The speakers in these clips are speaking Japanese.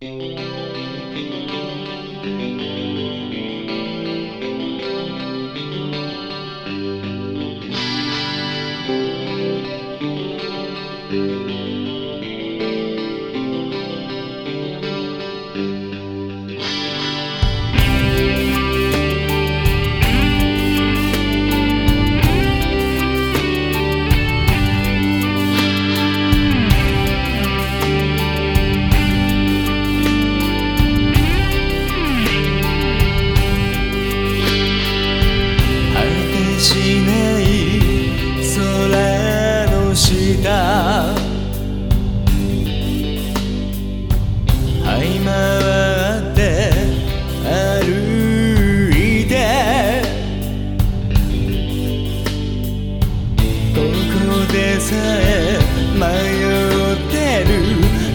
Música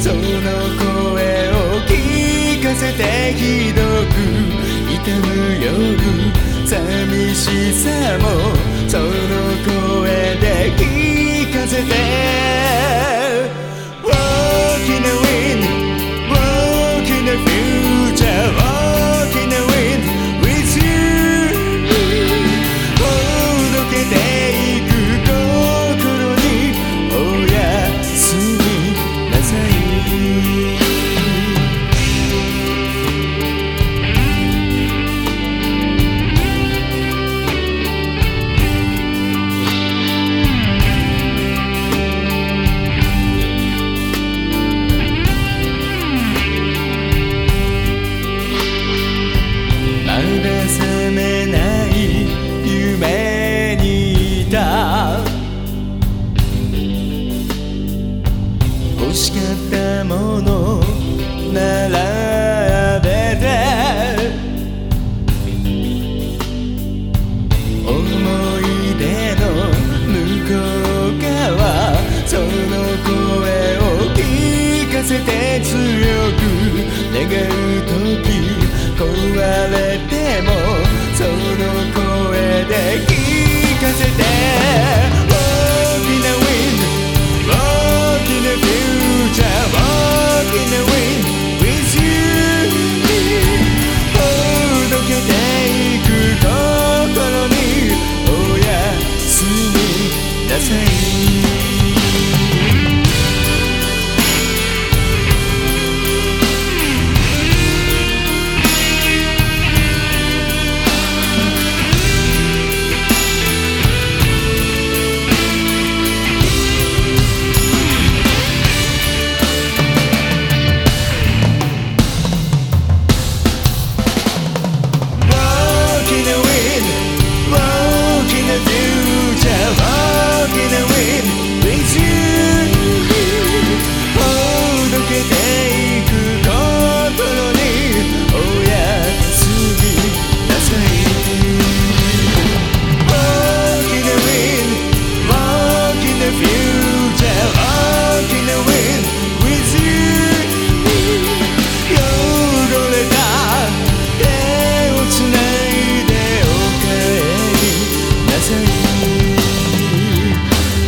その声を聞かせてひどく痛む夜寂しさもその声で聞かせて欲しかったもの並べて思い出の向こう側その声を聞かせて強く願う時壊れてもその声で聞 that's me.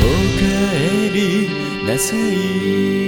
おかえりなさい。